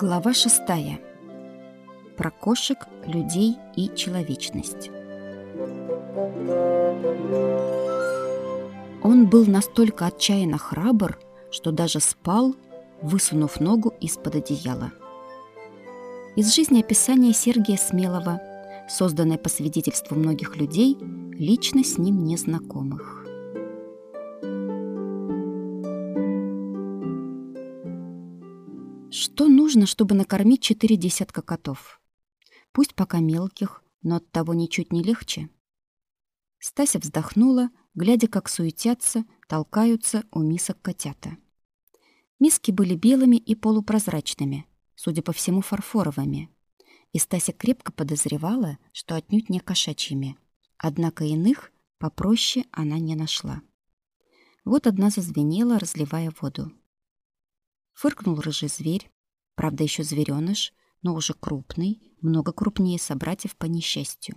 Глава шестая. Про кошек, людей и человечность. Он был настолько отчаянно храбр, что даже спал, высунув ногу из-под одеяла. Из жизни описания Сергия Смелого, созданное по свидетельству многих людей, лично с ним незнакомых. Нужно, чтобы накормить четыре десятка котов? Пусть пока мелких, но от того ничуть не легче. Стася вздохнула, глядя, как суетятся, толкаются у мисок котята. Миски были белыми и полупрозрачными, судя по всему, фарфоровыми. И Стася крепко подозревала, что отнюдь не кошачьими. Однако иных попроще она не нашла. Вот одна зазвенела, разливая воду. Фыркнул рыжий зверь, правда, еще звереныш, но уже крупный, много крупнее собратьев по несчастью.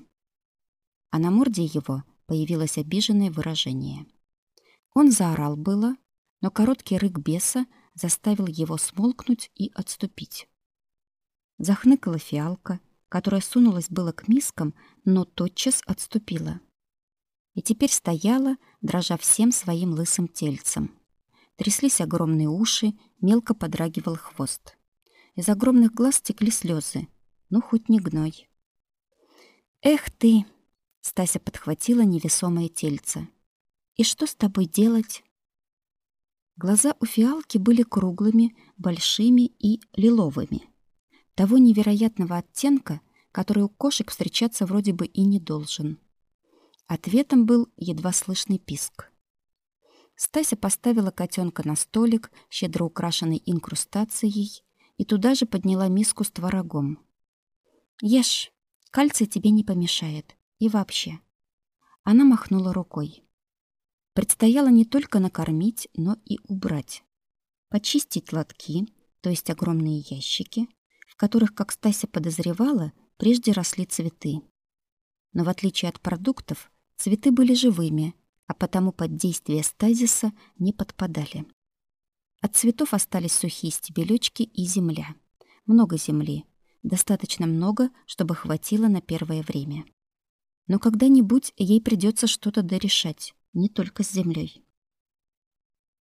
А на морде его появилось обиженное выражение. Он заорал было, но короткий рык беса заставил его смолкнуть и отступить. Захныкала фиалка, которая сунулась было к мискам, но тотчас отступила. И теперь стояла, дрожа всем своим лысым тельцем. Тряслись огромные уши, мелко подрагивал хвост. Из огромных глаз текли слезы. Ну, хоть не гной. «Эх ты!» — Стася подхватила невесомое тельце. «И что с тобой делать?» Глаза у фиалки были круглыми, большими и лиловыми. Того невероятного оттенка, который у кошек встречаться вроде бы и не должен. Ответом был едва слышный писк. Стася поставила котенка на столик, щедро украшенный инкрустацией, и туда же подняла миску с творогом. «Ешь, кальций тебе не помешает. И вообще». Она махнула рукой. Предстояло не только накормить, но и убрать. Почистить лотки, то есть огромные ящики, в которых, как Стася подозревала, прежде росли цветы. Но в отличие от продуктов, цветы были живыми, а потому под действие стазиса не подпадали. От цветов остались сухие стебелечки и земля. Много земли. Достаточно много, чтобы хватило на первое время. Но когда-нибудь ей придется что-то дорешать, не только с землей.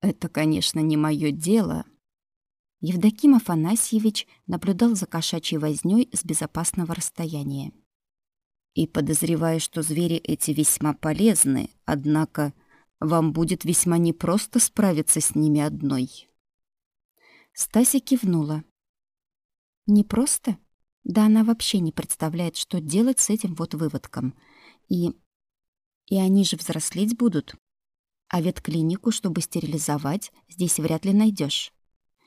Это, конечно, не мое дело. Евдоким Афанасьевич наблюдал за кошачьей вознёй с безопасного расстояния и подозреваю, что звери эти весьма полезны, однако вам будет весьма непросто справиться с ними одной. Стася кивнула. Непросто? Да она вообще не представляет, что делать с этим вот выводком. И... И они же взрослеть будут. А ветклинику, чтобы стерилизовать, здесь вряд ли найдешь.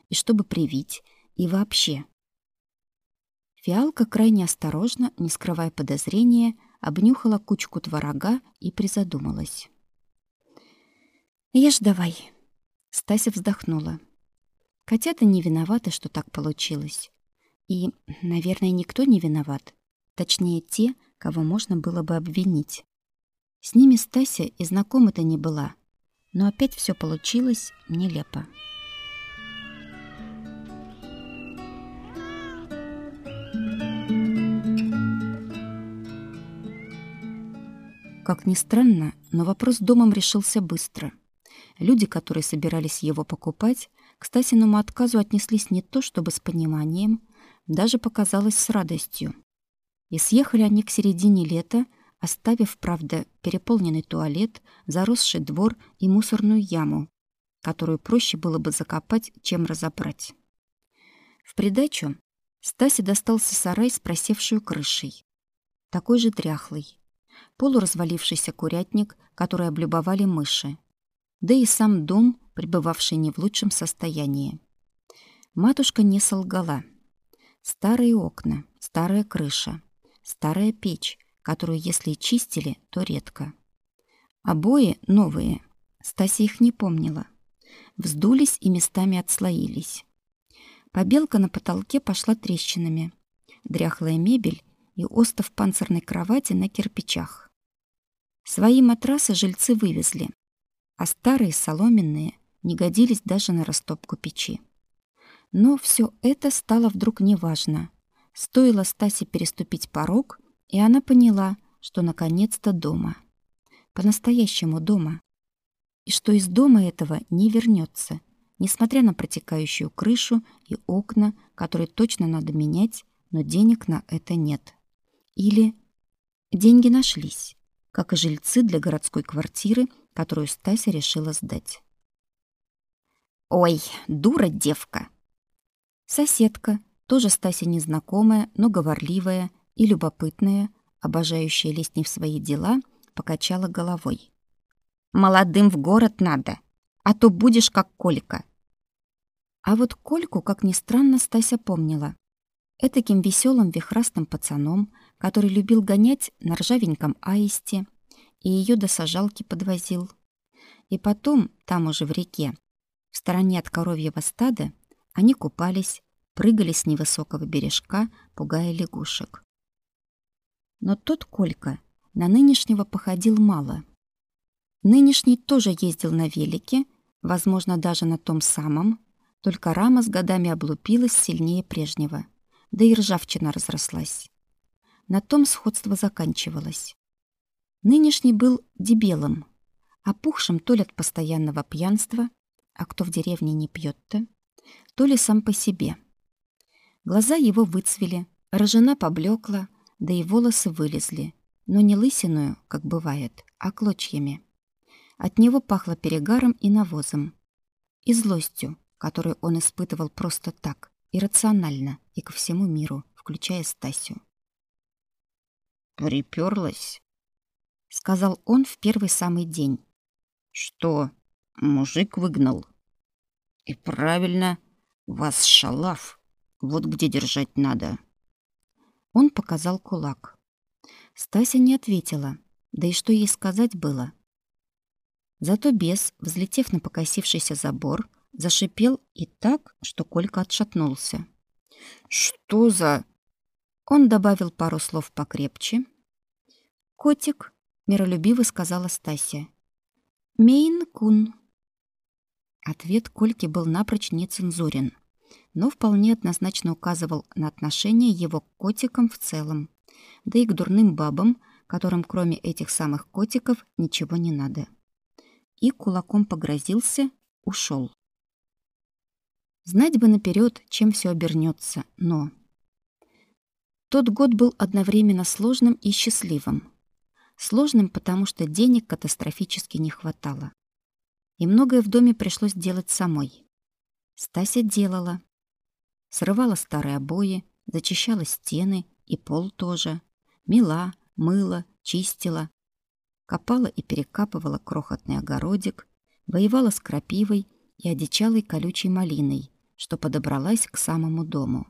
И чтобы привить, и вообще. Фиалка крайне осторожно, не скрывая подозрения, обнюхала кучку творога и призадумалась. «Ешь давай», — Стася вздохнула. Котята не виноваты, что так получилось. И, наверное, никто не виноват. Точнее, те, кого можно было бы обвинить. С ними Стася и знакома-то не была. Но опять все получилось нелепо. Как ни странно, но вопрос с домом решился быстро. Люди, которые собирались его покупать, к Стасиному отказу отнеслись не то чтобы с пониманием, даже показалось с радостью. И съехали они к середине лета, оставив, правда, переполненный туалет, заросший двор и мусорную яму, которую проще было бы закопать, чем разобрать. В придачу Стасе достался сарай с просевшей крышей, такой же дряхлый, полуразвалившийся курятник, который облюбовали мыши, да и сам дом, пребывавший не в лучшем состоянии. Матушка не солгала. Старые окна, старая крыша, старая печь, которую, если и чистили, то редко. Обои новые, Стася их не помнила. Вздулись и местами отслоились. Побелка на потолке пошла трещинами. Дряхлая мебель и остов панцирной кровати на кирпичах. Свои матрасы жильцы вывезли, а старые соломенные не годились даже на растопку печи. Но все это стало вдруг неважно. Стоило Стасе переступить порог, и она поняла, что наконец-то дома. По-настоящему дома. И что из дома этого не вернется, несмотря на протекающую крышу и окна, которые точно надо менять, но денег на это нет. Или деньги нашлись, как и жильцы для городской квартиры, которую Стася решила сдать. «Ой, дура девка!» Соседка, тоже Стася незнакомая, но говорливая и любопытная, обожающая лезть не в свои дела, покачала головой. «Молодым в город надо, а то будешь как Колька». А вот Кольку, как ни странно, Стася помнила. Этаким веселым вихрастым пацаном, который любил гонять на ржавеньком аисте и ее до сажалки подвозил. И потом, там уже в реке, в стороне от коровьего стада, они купались, прыгали с невысокого бережка, пугая лягушек. Но тот Колька на нынешнего походил мало. Нынешний тоже ездил на велике, возможно, даже на том самом, только рама с годами облупилась сильнее прежнего, да и ржавчина разрослась. На том сходство заканчивалось. Нынешний был дебелым, опухшим то ли от постоянного пьянства, а кто в деревне не пьет-то, то ли сам по себе. Глаза его выцвели, рожена поблекла, да и волосы вылезли, но не лысиную, как бывает, а клочьями. От него пахло перегаром и навозом, и злостью, которую он испытывал просто так, иррационально и ко всему миру, включая Стасю. «Припёрлась», — сказал он в первый самый день. «Что, мужик выгнал?» «И правильно, вас шалав, вот где держать надо». Он показал кулак. Стася не ответила, да и что ей сказать было. Зато бес, взлетев на покосившийся забор, зашипел и так, что Колька отшатнулся. «Что за...» Он добавил пару слов покрепче. «Котик», — миролюбиво сказала Стася. «Мейн-кун». Ответ Кольки был напрочь нецензурен но вполне однозначно указывал на отношение его к котикам в целом, да и к дурным бабам, которым кроме этих самых котиков ничего не надо. И кулаком погрозился, ушел. Знать бы наперед, чем все обернется, но... Тот год был одновременно сложным и счастливым. Сложным, потому что денег катастрофически не хватало. И многое в доме пришлось делать самой. Стася делала, срывала старые обои, зачищала стены и пол тоже, мела, мыла, чистила, копала и перекапывала крохотный огородик, воевала с крапивой и одичалой колючей малиной, что подобралась к самому дому.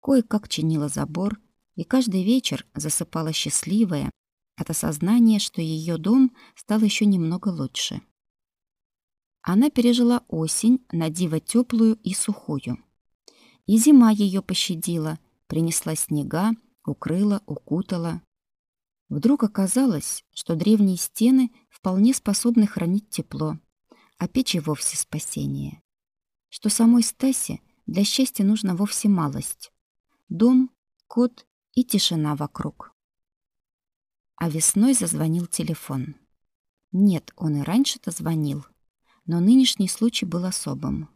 Кое-как чинила забор и каждый вечер засыпала счастливая от осознания, что ее дом стал еще немного лучше. Она пережила осень на диво теплую и сухую. И зима ее пощадила, принесла снега, укрыла, укутала. Вдруг оказалось, что древние стены вполне способны хранить тепло, а печь и вовсе спасение. Что самой Стасе для счастья нужно вовсе малость. Дом, кот и тишина вокруг. А весной зазвонил телефон. Нет, он и раньше-то звонил, но нынешний случай был особым.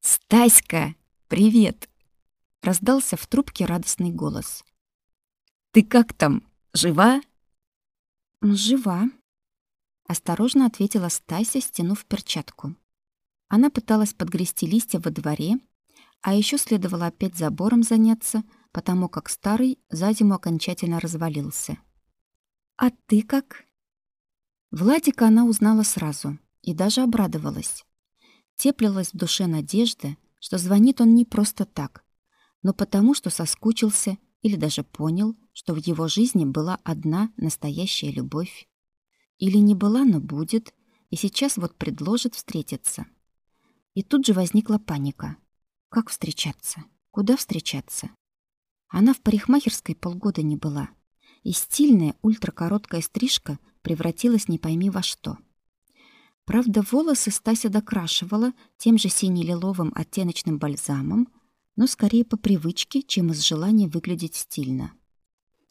«Стаська, привет!» — раздался в трубке радостный голос. «Ты как там? Жива?» «Жива», — осторожно ответила Стася, стянув перчатку. Она пыталась подгрести листья во дворе, а еще следовало опять забором заняться, потому как старый за зиму окончательно развалился. «А ты как?» Владика она узнала сразу и даже обрадовалась. Теплилась в душе надежда, что звонит он не просто так, но потому, что соскучился или даже понял, что в его жизни была одна настоящая любовь. Или не была, но будет, и сейчас вот предложит встретиться. И тут же возникла паника. Как встречаться? Куда встречаться? Она в парикмахерской полгода не была, и стильная ультракороткая стрижка превратилась не пойми во что. Правда, волосы Стася докрашивала тем же сине-лиловым оттеночным бальзамом, но скорее по привычке, чем из желания выглядеть стильно.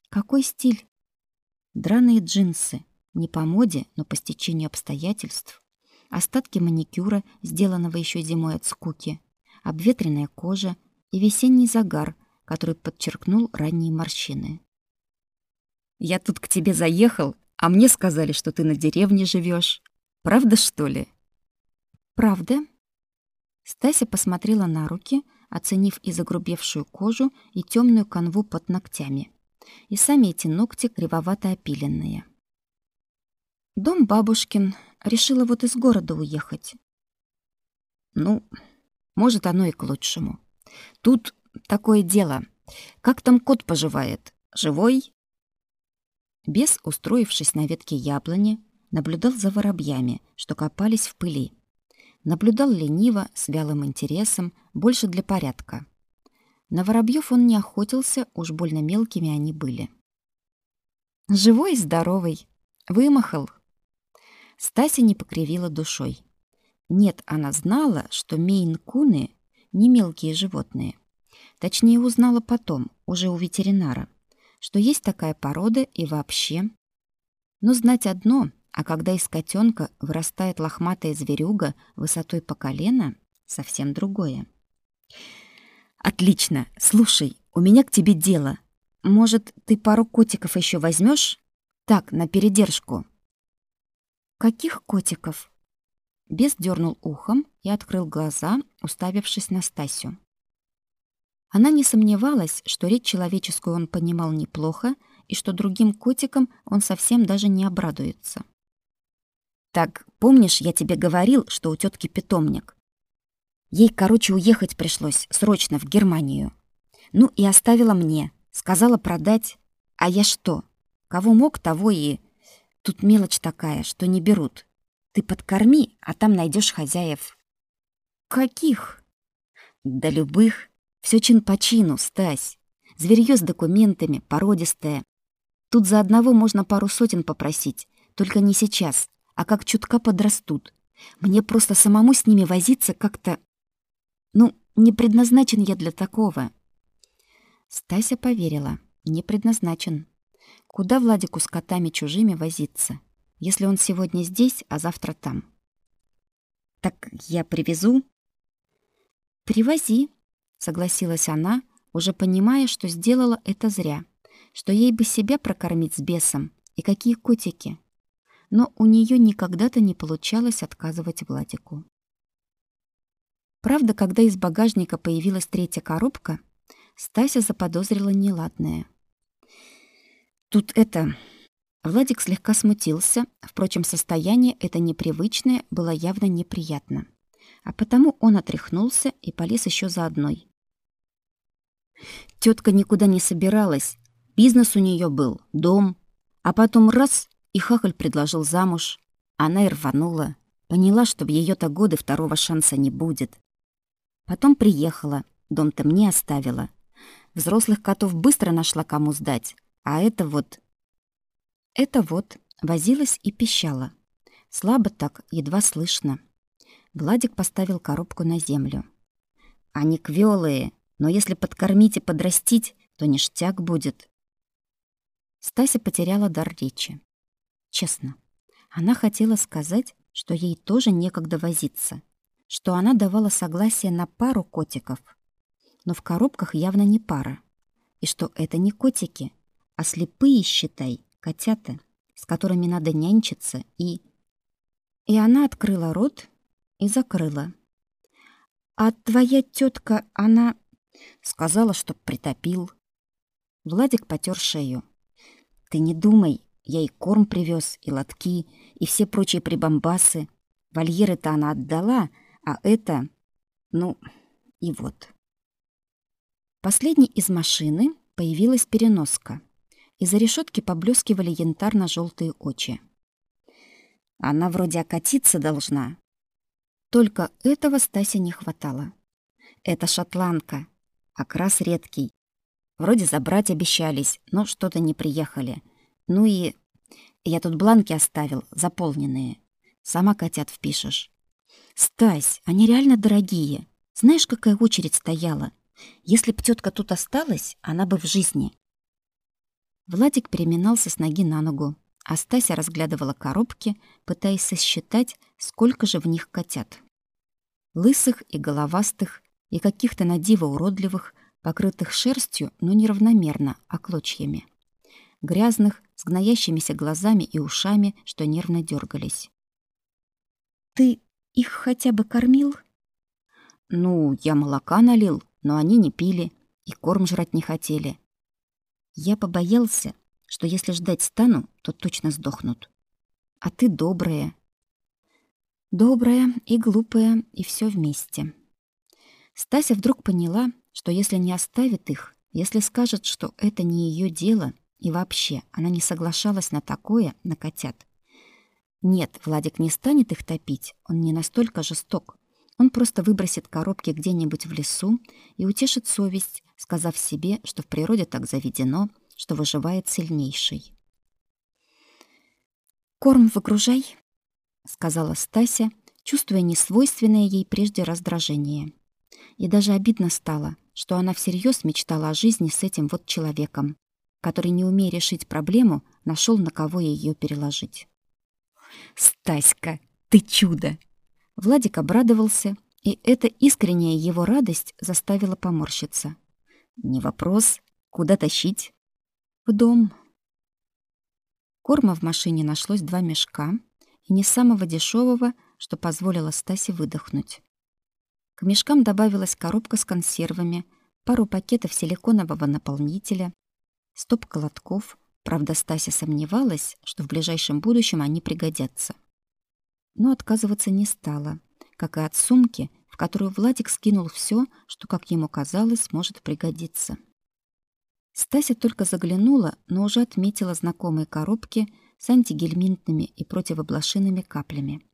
Какой стиль? Драные джинсы, не по моде, но по стечению обстоятельств. Остатки маникюра, сделанного еще зимой от скуки, обветренная кожа и весенний загар, который подчеркнул ранние морщины. «Я тут к тебе заехал, а мне сказали, что ты на деревне живешь. Правда, что ли?» «Правда?» Стася посмотрела на руки, оценив и загрубевшую кожу, и темную канву под ногтями. И сами эти ногти кривовато опиленные. Дом бабушкин. Решила вот из города уехать. Ну, может, оно и к лучшему. Тут такое дело. Как там кот поживает? Живой? Бес, устроившись на ветке яблони, наблюдал за воробьями, что копались в пыли. Наблюдал лениво, с вялым интересом, больше для порядка. На воробьев он не охотился, уж больно мелкими они были. Живой и здоровый. Вымахал. Стася не покривила душой. Нет, она знала, что мейн-куны не мелкие животные. Точнее, узнала потом, уже у ветеринара, что есть такая порода и вообще. Но знать одно, а когда из котенка вырастает лохматая зверюга высотой по колено, совсем другое. Отлично. Слушай, у меня к тебе дело. Может, ты пару котиков еще возьмешь? Так, на передержку. Каких котиков? Бес дернул ухом и открыл глаза, уставившись на Стасю. Она не сомневалась, что речь человеческую он понимал неплохо и что другим котикам он совсем даже не обрадуется. Так, помнишь, я тебе говорил, что у тетки питомник? Ей, короче, уехать пришлось срочно в Германию. Ну и оставила мне, сказала продать. А я что? Кого мог, того и... Тут мелочь такая, что не берут. Ты подкорми, а там найдешь хозяев. Каких? Да любых. Все чин по чину, Стась. Зверьё с документами, породистое. Тут за одного можно пару сотен попросить, только не сейчас а как чутка подрастут. Мне просто самому с ними возиться как-то... Ну, не предназначен я для такого. Стася поверила. Не предназначен. Куда Владику с котами чужими возиться, если он сегодня здесь, а завтра там? Так я привезу? Привози, согласилась она, уже понимая, что сделала это зря, что ей бы себя прокормить с бесом, и какие котики но у нее никогда-то не получалось отказывать Владику. Правда, когда из багажника появилась третья коробка, Стася заподозрила неладное. «Тут это...» Владик слегка смутился, впрочем, состояние это непривычное было явно неприятно. А потому он отряхнулся и полез еще за одной. Тетка никуда не собиралась. Бизнес у нее был, дом. А потом раз и Хахаль предложил замуж. Она и рванула. Поняла, что в её-то годы второго шанса не будет. Потом приехала. Дом-то мне оставила. Взрослых котов быстро нашла кому сдать. А это вот... Это вот возилась и пищала. Слабо так, едва слышно. Владик поставил коробку на землю. Они квёлые, но если подкормить и подрастить, то ништяк будет. Стася потеряла дар речи. Честно, она хотела сказать, что ей тоже некогда возиться, что она давала согласие на пару котиков, но в коробках явно не пара, и что это не котики, а слепые, считай, котята, с которыми надо нянчиться и... И она открыла рот и закрыла. «А твоя тетка, она...» Сказала, что притопил. Владик потер шею. «Ты не думай, я и корм привез, и лотки, и все прочие прибамбасы. Вольеры-то она отдала, а это... Ну, и вот. Последней из машины появилась переноска. Из-за решетки поблескивали янтарно желтые очи. Она вроде окатиться должна. Только этого Стасе не хватало. Это шотландка, окрас редкий. Вроде забрать обещались, но что-то не приехали — ну и я тут бланки оставил, заполненные. Сама котят впишешь. Стась, они реально дорогие. Знаешь, какая очередь стояла? Если б тетка тут осталась, она бы в жизни. Владик переминался с ноги на ногу, а Стася разглядывала коробки, пытаясь сосчитать, сколько же в них котят. Лысых и головастых, и каких-то на диво уродливых, покрытых шерстью, но неравномерно, а клочьями. Грязных, с гноящимися глазами и ушами, что нервно дергались. «Ты их хотя бы кормил?» «Ну, я молока налил, но они не пили и корм жрать не хотели. Я побоялся, что если ждать стану, то точно сдохнут. А ты добрая. Добрая и глупая, и все вместе. Стася вдруг поняла, что если не оставит их, если скажет, что это не ее дело, и вообще она не соглашалась на такое, на котят. Нет, Владик не станет их топить, он не настолько жесток. Он просто выбросит коробки где-нибудь в лесу и утешит совесть, сказав себе, что в природе так заведено, что выживает сильнейший. «Корм выгружай», — сказала Стася, чувствуя несвойственное ей прежде раздражение. И даже обидно стало, что она всерьез мечтала о жизни с этим вот человеком, который, не умея решить проблему, нашел на кого ее переложить. «Стаська, ты чудо!» Владик обрадовался, и эта искренняя его радость заставила поморщиться. «Не вопрос. Куда тащить?» «В дом». Корма в машине нашлось два мешка, и не самого дешевого, что позволило Стасе выдохнуть. К мешкам добавилась коробка с консервами, пару пакетов силиконового наполнителя, стоп колотков. Правда, Стася сомневалась, что в ближайшем будущем они пригодятся но отказываться не стала, как и от сумки, в которую Владик скинул все, что, как ему казалось, может пригодиться. Стася только заглянула, но уже отметила знакомые коробки с антигельминтными и противоблошиными каплями.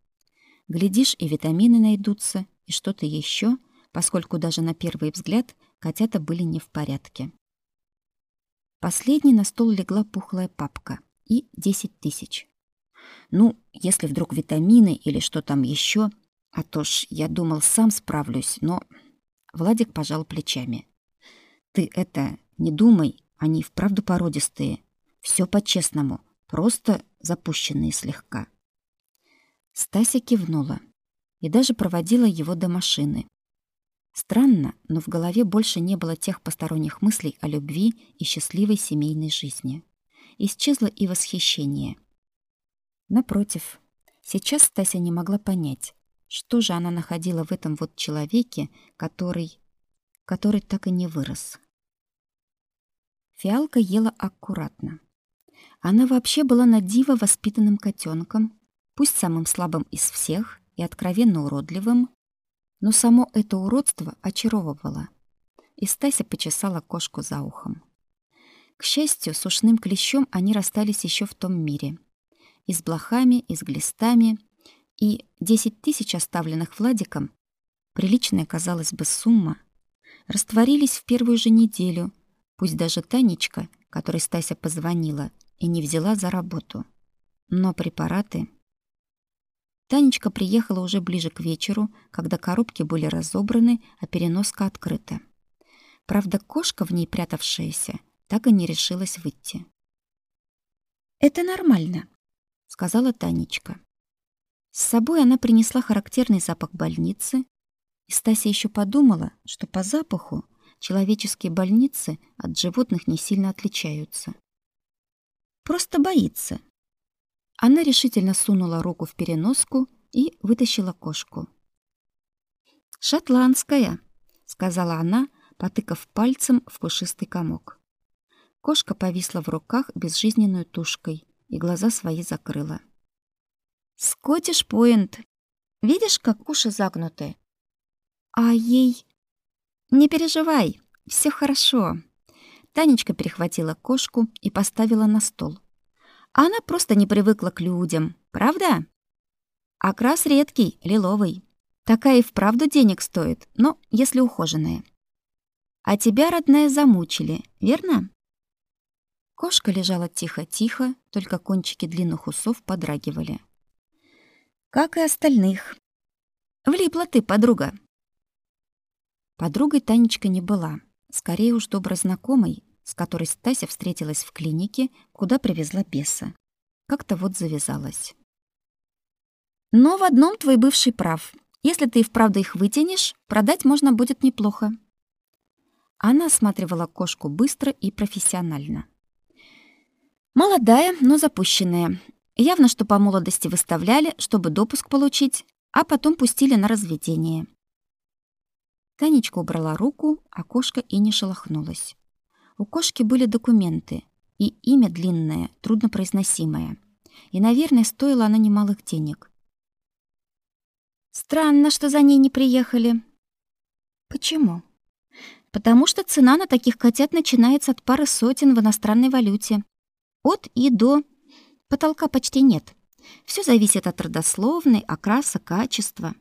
Глядишь, и витамины найдутся, и что-то еще, поскольку даже на первый взгляд котята были не в порядке. Последней на стол легла пухлая папка и 10 тысяч. Ну, если вдруг витамины или что там еще, а то ж я думал, сам справлюсь, но Владик пожал плечами. Ты это не думай, они вправду породистые. Все по-честному, просто запущенные слегка. Стася кивнула и даже проводила его до машины. Странно, но в голове больше не было тех посторонних мыслей о любви и счастливой семейной жизни. Исчезло и восхищение — Напротив, сейчас Стася не могла понять, что же она находила в этом вот человеке, который... который так и не вырос. Фиалка ела аккуратно. Она вообще была на диво воспитанным котенком, пусть самым слабым из всех и откровенно уродливым, но само это уродство очаровывало. И Стася почесала кошку за ухом. К счастью, с ушным клещом они расстались еще в том мире — и с блохами, и с глистами, и десять тысяч оставленных Владиком, приличная, казалось бы, сумма, растворились в первую же неделю, пусть даже Танечка, которой Стася позвонила, и не взяла за работу. Но препараты... Танечка приехала уже ближе к вечеру, когда коробки были разобраны, а переноска открыта. Правда, кошка в ней прятавшаяся так и не решилась выйти. «Это нормально», сказала Танечка. С собой она принесла характерный запах больницы, и Стася еще подумала, что по запаху человеческие больницы от животных не сильно отличаются. Просто боится. Она решительно сунула руку в переноску и вытащила кошку. «Шотландская», — сказала она, потыкав пальцем в пушистый комок. Кошка повисла в руках безжизненной тушкой, и глаза свои закрыла. «Скоттиш Пойнт. Видишь, как уши загнуты?» «А ей...» «Не переживай, все хорошо». Танечка перехватила кошку и поставила на стол. Она просто не привыкла к людям, правда? Окрас редкий, лиловый. Такая и вправду денег стоит, но если ухоженная. А тебя, родная, замучили, верно? Кошка лежала тихо-тихо, только кончики длинных усов подрагивали. как и остальных. Влипла ты, подруга. Подругой Танечка не была, скорее уж добро знакомой, с которой Стася встретилась в клинике, куда привезла беса. Как-то вот завязалась. Но в одном твой бывший прав. Если ты и вправду их вытянешь, продать можно будет неплохо. Она осматривала кошку быстро и профессионально. Молодая, но запущенная. Явно, что по молодости выставляли, чтобы допуск получить, а потом пустили на разведение. Танечка убрала руку, а кошка и не шелохнулась. У кошки были документы, и имя длинное, труднопроизносимое. И, наверное, стоила она немалых денег. Странно, что за ней не приехали. Почему? Потому что цена на таких котят начинается от пары сотен в иностранной валюте. От и до. Потолка почти нет. Все зависит от родословной, окраса, качества.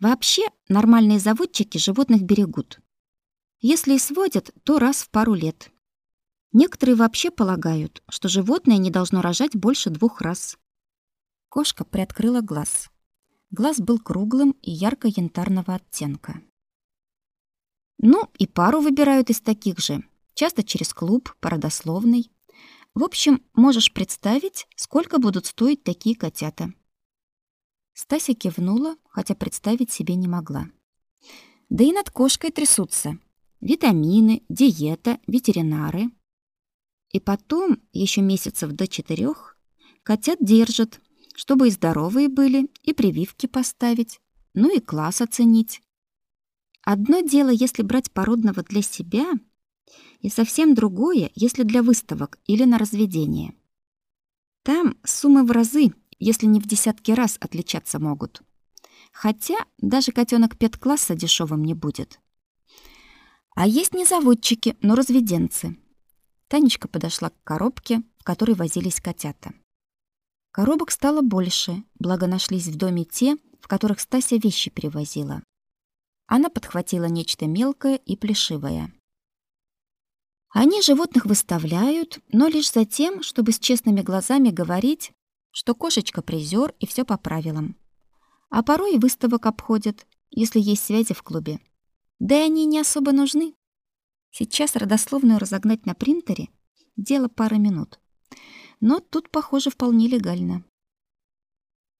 Вообще, нормальные заводчики животных берегут. Если и сводят, то раз в пару лет. Некоторые вообще полагают, что животное не должно рожать больше двух раз. Кошка приоткрыла глаз. Глаз был круглым и ярко-янтарного оттенка. Ну, и пару выбирают из таких же, часто через клуб, по. В общем, можешь представить, сколько будут стоить такие котята. Стася кивнула, хотя представить себе не могла. Да и над кошкой трясутся. Витамины, диета, ветеринары. И потом, еще месяцев до четырех, котят держат, чтобы и здоровые были, и прививки поставить, ну и класс оценить. Одно дело, если брать породного для себя, и совсем другое, если для выставок или на разведение. Там суммы в разы, если не в десятки раз отличаться могут. Хотя даже котенок пет-класса дешевым не будет. А есть не заводчики, но разведенцы. Танечка подошла к коробке, в которой возились котята. Коробок стало больше, благо нашлись в доме те, в которых Стася вещи перевозила. Она подхватила нечто мелкое и плешивое. Они животных выставляют, но лишь за тем, чтобы с честными глазами говорить, что кошечка призер и все по правилам. А порой и выставок обходят, если есть связи в клубе. Да и они не особо нужны. Сейчас родословную разогнать на принтере — дело пары минут. Но тут, похоже, вполне легально.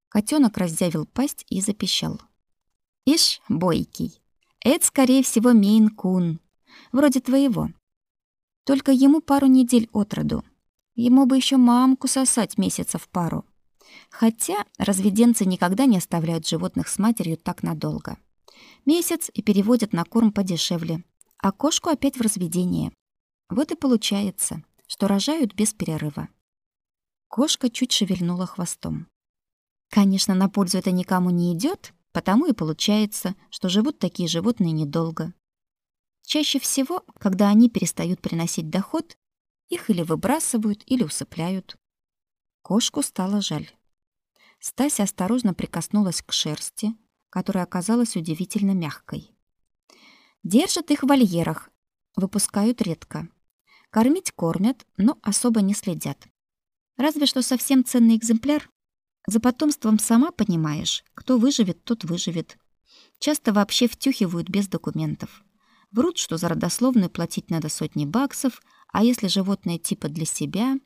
Котенок раздявил пасть и запищал. «Ишь, бойкий, это, скорее всего, Мейн-кун, вроде твоего. Только ему пару недель от роду. Ему бы еще мамку сосать месяцев пару. Хотя разведенцы никогда не оставляют животных с матерью так надолго. Месяц и переводят на корм подешевле, а кошку опять в разведение. Вот и получается, что рожают без перерыва. Кошка чуть шевельнула хвостом. Конечно, на пользу это никому не идет, потому и получается, что живут такие животные недолго. Чаще всего, когда они перестают приносить доход, их или выбрасывают, или усыпляют. Кошку стало жаль. Стася осторожно прикоснулась к шерсти, которая оказалась удивительно мягкой. Держат их в вольерах, выпускают редко. Кормить кормят, но особо не следят. Разве что совсем ценный экземпляр. За потомством сама понимаешь, кто выживет, тот выживет. Часто вообще втюхивают без документов. Врут, что за родословную платить надо сотни баксов, а если животное типа для себя...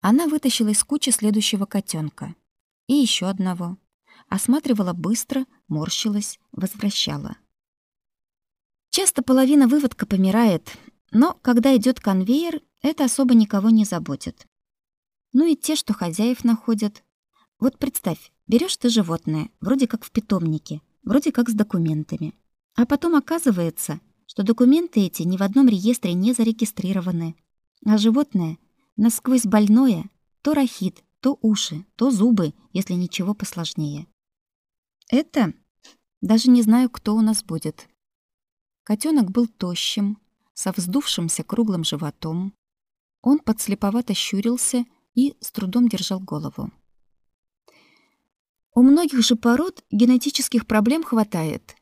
Она вытащила из кучи следующего котенка И еще одного. Осматривала быстро, морщилась, возвращала. Часто половина выводка помирает, но когда идет конвейер, это особо никого не заботит. Ну и те, что хозяев находят. Вот представь, берешь ты животное, вроде как в питомнике, вроде как с документами. А потом оказывается, что документы эти ни в одном реестре не зарегистрированы. А животное насквозь больное, то рахит, то уши, то зубы, если ничего посложнее. Это даже не знаю, кто у нас будет. Котенок был тощим, со вздувшимся круглым животом. Он подслеповато щурился и с трудом держал голову. У многих же пород генетических проблем хватает.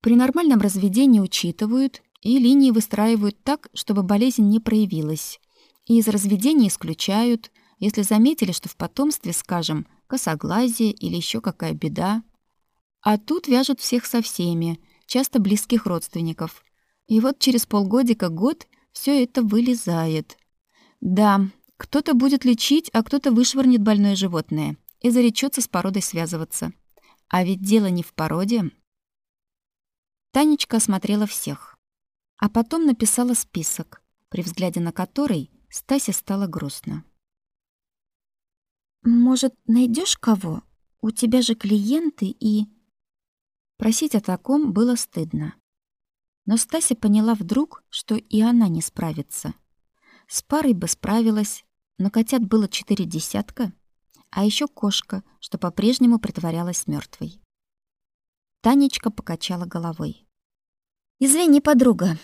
При нормальном разведении учитывают и линии выстраивают так, чтобы болезнь не проявилась. И из разведения исключают, если заметили, что в потомстве, скажем, косоглазие или еще какая беда. А тут вяжут всех со всеми, часто близких родственников. И вот через полгодика-год все это вылезает. Да, кто-то будет лечить, а кто-то вышвырнет больное животное и заречется с породой связываться. А ведь дело не в породе. Танечка осмотрела всех, а потом написала список, при взгляде на который Стасе стало грустно. «Может, найдешь кого? У тебя же клиенты и...» Просить о таком было стыдно. Но Стася поняла вдруг, что и она не справится. С парой бы справилась, но котят было четыре десятка, а еще кошка, что по-прежнему притворялась мертвой. Танечка покачала головой. «Извини, подруга,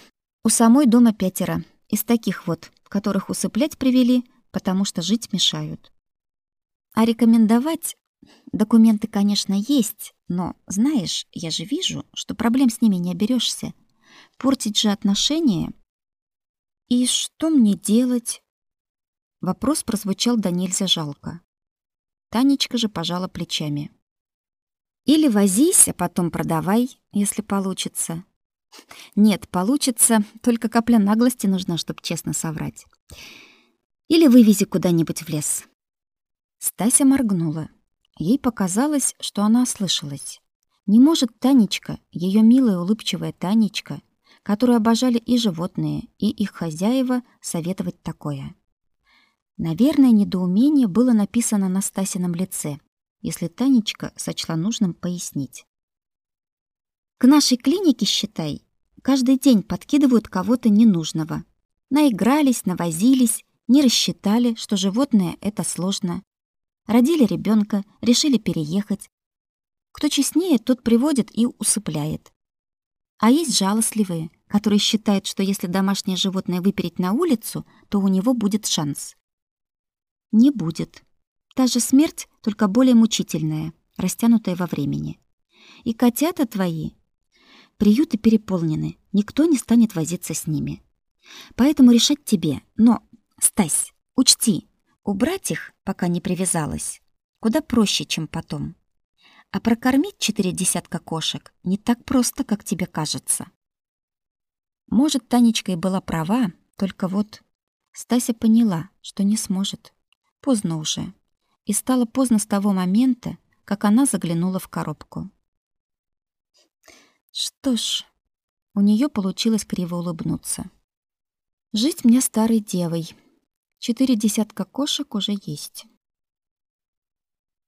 у самой дома пятеро, из таких вот, которых усыплять привели, потому что жить мешают. А рекомендовать документы, конечно, есть, но, знаешь, я же вижу, что проблем с ними не оберешься. Портить же отношения. И что мне делать? Вопрос прозвучал до нельзя жалко. Танечка же пожала плечами. Или возись, а потом продавай, если получится. Нет, получится, только капля наглости нужна, чтобы честно соврать. Или вывези куда-нибудь в лес. Стася моргнула. Ей показалось, что она ослышалась. Не может Танечка, ее милая улыбчивая Танечка, которую обожали и животные, и их хозяева, советовать такое. Наверное, недоумение было написано на Стасином лице, если Танечка сочла нужным пояснить. К нашей клинике, считай, каждый день подкидывают кого-то ненужного. Наигрались, навозились, не рассчитали, что животное это сложно. Родили ребенка, решили переехать. Кто честнее, тот приводит и усыпляет. А есть жалостливые, которые считают, что если домашнее животное выпереть на улицу, то у него будет шанс. Не будет. Та же смерть, только более мучительная, растянутая во времени. И котята твои Приюты переполнены, никто не станет возиться с ними. Поэтому решать тебе. Но, Стась, учти, убрать их, пока не привязалась, куда проще, чем потом. А прокормить четыре десятка кошек не так просто, как тебе кажется. Может, Танечка и была права, только вот Стася поняла, что не сможет. Поздно уже. И стало поздно с того момента, как она заглянула в коробку. Что ж, у нее получилось криво улыбнуться. Жить мне старой девой. Четыре десятка кошек уже есть.